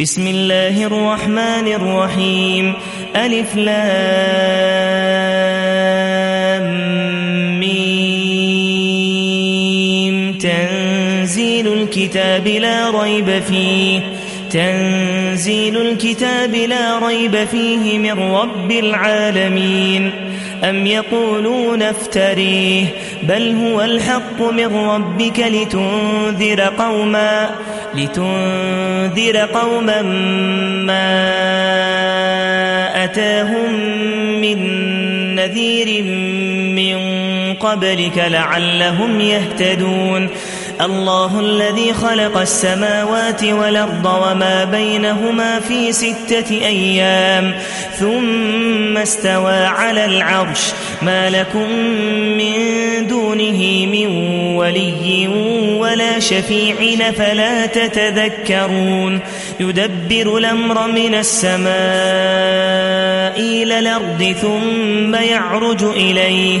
بسم الله الرحمن الرحيم. ألف لام ميم. تنزيل الكتاب لا ريب فيه. تنزيل الكتاب لا ريب فيه من رب العالمين. أم يقولون افتريه. بل هو الحق من ربك لتنذر قوما. لتنذر قوما ما أتاهم من نذير من قبلك لعلهم يهتدون الله الذي خلق السماوات والأرض وما بينهما في ستة أيام ثم استوى على العرش. ما لكم من دونه من ولي ولا شفيع فلا تتذكرون. يدبر الأمر من السماء إلى الأرض ثم يعرج إليه.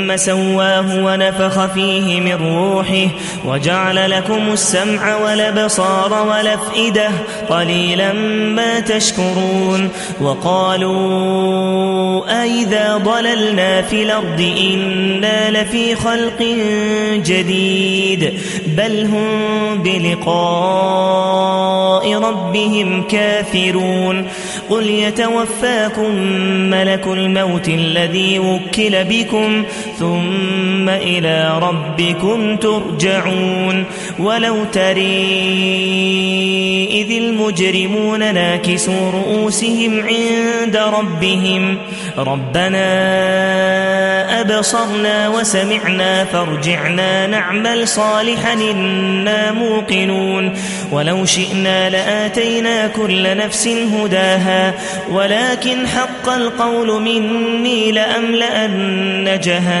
سواه ونفخ فيه من روحه وجعل لكم السمع والأبصار والأفئدة قليلا ما تشكرون وقالوا أئذا ضللنا في الأرض إنا لفي خلق جديد بل هم بلقاء ربهم كافرون قل يتوفاكم ملك الموت الذي وكل بكم ثم إلى ربكم ترجعون. ولو تري إذ المجرمون ناكسوا رؤوسهم عند ربهم. ربنا أبصرنا وسمعنا فارجعنا نعمل صالحا إنا موقنون. ولو شئنا لآتينا كل نفس هداها. ولكن حق القول مني لأملأن جهنم.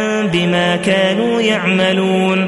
بما كانوا يعملون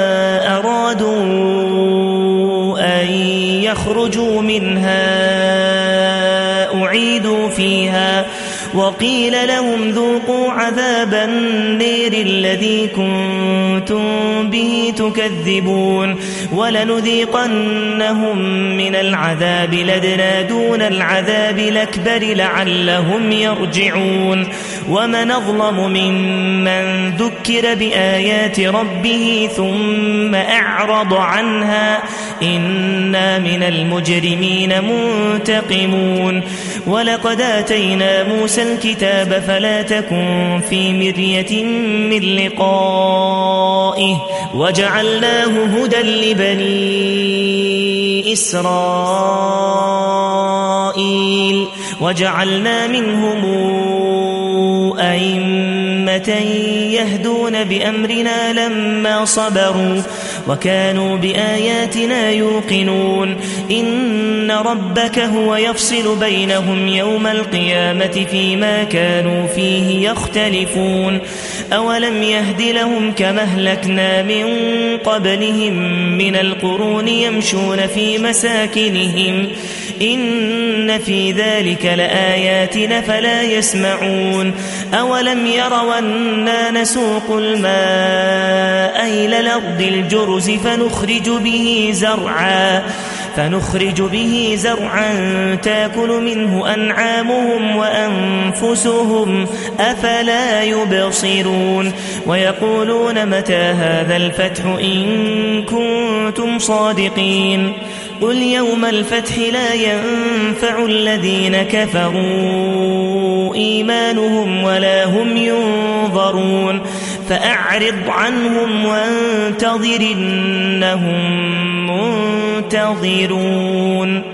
يخرجوا منها أعيدوا فيها. وقيل لهم ذوقوا عذاب النير الذي كنتم به تكذبون. ولنذيقنهم من العذاب لدنا دون العذاب الأكبر لعلهم يرجعون. ومن اظلم ممن ذكر بآيات ربه ثم أعرض عنها إنا من المجرمين منتقمون ولقد آتينا موسى الكتاب فلا تكن في مرية من لقائه وجعلناه هدى لبني إسرائيل وجعلنا منهم أئمة يهدون بأمرنا لما صبروا وكانوا بآياتنا يوقنون. إن ربك هو يفصل بينهم يوم القيامة فيما كانوا فيه يختلفون. أولم يهد لهم كما أهلكنا من قبلهم من القرون يمشون في مساكنهم. إن في ذلك لآيات فلا يسمعون. أولم يروا أنا نسوق الماء إلى الأرض الجرز فنخرج به زرعا. فنخرج به زرعا تاكل منه أنعامهم وأنفسهم أفلا يبصرون. ويقولون متى هذا الفتح إن كنتم صادقين؟ قل يوم الفتح لا ينفع الذين كفروا. إيمانهم ولا هم ينظرون فأعرض عنهم وانتظر إنهم منتظرون